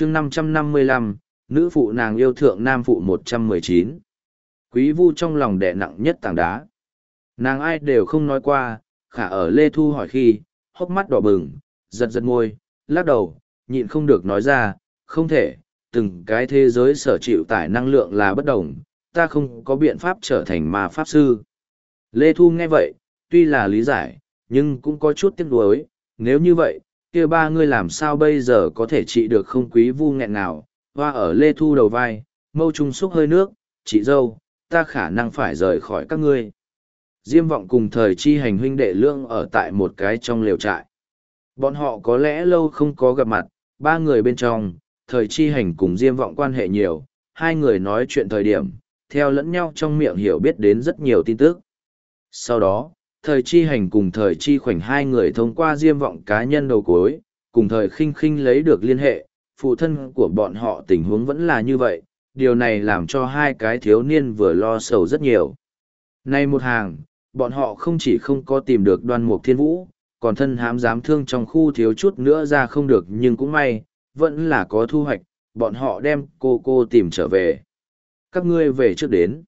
chương năm trăm năm mươi lăm, nữ phụ nàng yêu thượng nam phụ một trăm mười chín. Quý vu trong lòng đè nặng nhất tảng đá. Nàng ai đều không nói qua, khả ở lê thu hỏi khi, hốc mắt đỏ bừng, giật giật môi, lắc đầu, nhịn không được nói ra, không thể, từng cái thế giới sở chịu tải năng lượng là bất đồng, ta không có biện pháp trở thành ma pháp sư. Lê thu nghe vậy, tuy là lý giải, nhưng cũng có chút tiếc nuối, nếu như vậy kia ba ngươi làm sao bây giờ có thể trị được không quý vu nghẹn nào hoa ở lê thu đầu vai, mâu trung xúc hơi nước, chị dâu, ta khả năng phải rời khỏi các ngươi. Diêm vọng cùng thời chi hành huynh đệ lương ở tại một cái trong lều trại. Bọn họ có lẽ lâu không có gặp mặt, ba người bên trong, thời chi hành cùng diêm vọng quan hệ nhiều, hai người nói chuyện thời điểm, theo lẫn nhau trong miệng hiểu biết đến rất nhiều tin tức. Sau đó thời chi hành cùng thời chi khoảnh hai người thông qua diêm vọng cá nhân đầu cối, cùng thời khinh khinh lấy được liên hệ, phụ thân của bọn họ tình huống vẫn là như vậy, điều này làm cho hai cái thiếu niên vừa lo sầu rất nhiều. Nay một hàng, bọn họ không chỉ không có tìm được đoan mục thiên vũ, còn thân hám dám thương trong khu thiếu chút nữa ra không được nhưng cũng may, vẫn là có thu hoạch, bọn họ đem cô cô tìm trở về. Các ngươi về trước đến.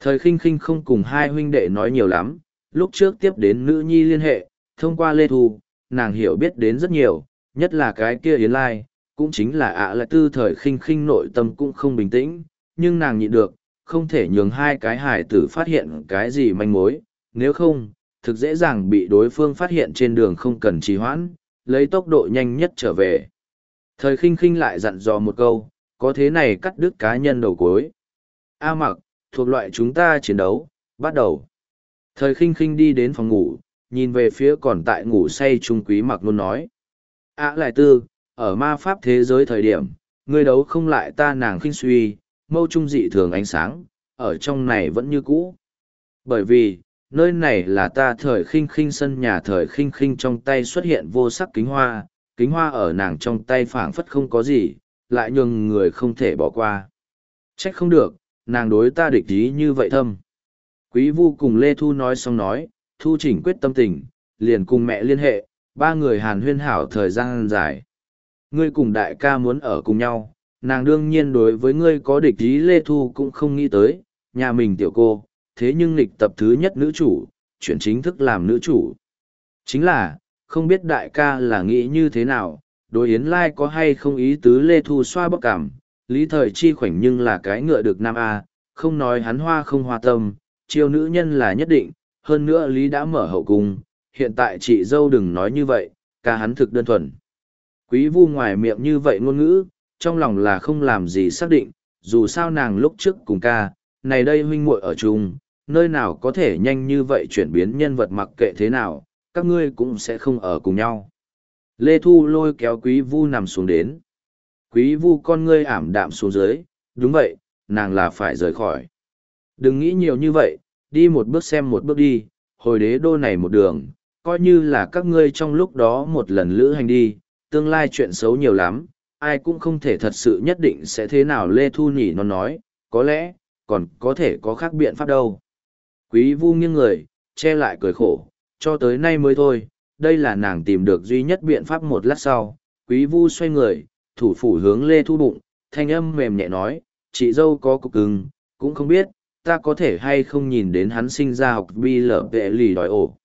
Thời khinh khinh không cùng hai huynh đệ nói nhiều lắm, lúc trước tiếp đến nữ nhi liên hệ, thông qua Lê Thu, nàng hiểu biết đến rất nhiều, nhất là cái kia Yến Lai, cũng chính là ạ lại tư thời khinh khinh nội tâm cũng không bình tĩnh, nhưng nàng nhịn được, không thể nhường hai cái hải tử phát hiện cái gì manh mối, nếu không, thực dễ dàng bị đối phương phát hiện trên đường không cần trì hoãn, lấy tốc độ nhanh nhất trở về. Thời khinh khinh lại dặn dò một câu, có thế này cắt đứt cá nhân đầu cuối. A mặc, thuộc loại chúng ta chiến đấu, bắt đầu. Thời khinh khinh đi đến phòng ngủ, nhìn về phía còn tại ngủ say trung quý mặc luôn nói. Ả lại tư, ở ma pháp thế giới thời điểm, ngươi đấu không lại ta nàng khinh suy, mâu trung dị thường ánh sáng, ở trong này vẫn như cũ. Bởi vì, nơi này là ta thời khinh khinh sân nhà thời khinh khinh trong tay xuất hiện vô sắc kính hoa, kính hoa ở nàng trong tay phảng phất không có gì, lại nhường người không thể bỏ qua. Trách không được, nàng đối ta địch ý như vậy thâm. Quý vu cùng Lê Thu nói xong nói, Thu chỉnh quyết tâm tình, liền cùng mẹ liên hệ, ba người hàn huyên hảo thời gian dài. Ngươi cùng đại ca muốn ở cùng nhau, nàng đương nhiên đối với ngươi có địch ý Lê Thu cũng không nghĩ tới, nhà mình tiểu cô, thế nhưng lịch tập thứ nhất nữ chủ, chuyển chính thức làm nữ chủ. Chính là, không biết đại ca là nghĩ như thế nào, đối Yến Lai có hay không ý tứ Lê Thu xoa bóc cảm, lý thời chi khoảnh nhưng là cái ngựa được Nam A, không nói hắn hoa không hoa tâm, chiêu nữ nhân là nhất định, hơn nữa Lý đã mở hậu cung, hiện tại chị dâu đừng nói như vậy, ca hắn thực đơn thuần. Quý vu ngoài miệng như vậy ngôn ngữ, trong lòng là không làm gì xác định, dù sao nàng lúc trước cùng ca, này đây huynh muội ở chung, nơi nào có thể nhanh như vậy chuyển biến nhân vật mặc kệ thế nào, các ngươi cũng sẽ không ở cùng nhau. Lê Thu lôi kéo quý vu nằm xuống đến. Quý vu con ngươi ảm đạm xuống dưới, đúng vậy, nàng là phải rời khỏi. Đừng nghĩ nhiều như vậy, đi một bước xem một bước đi, hồi đế đô này một đường, coi như là các ngươi trong lúc đó một lần lữ hành đi, tương lai chuyện xấu nhiều lắm, ai cũng không thể thật sự nhất định sẽ thế nào Lê Thu Nhỉ nó nói, có lẽ, còn có thể có khác biện pháp đâu. Quý vu nghiêng người, che lại cười khổ, cho tới nay mới thôi, đây là nàng tìm được duy nhất biện pháp một lát sau, quý vu xoay người, thủ phủ hướng Lê Thu bụng, thanh âm mềm nhẹ nói, chị dâu có cục cưng, cũng không biết, ta có thể hay không nhìn đến hắn sinh ra học bi lở vệ lì đòi ổ.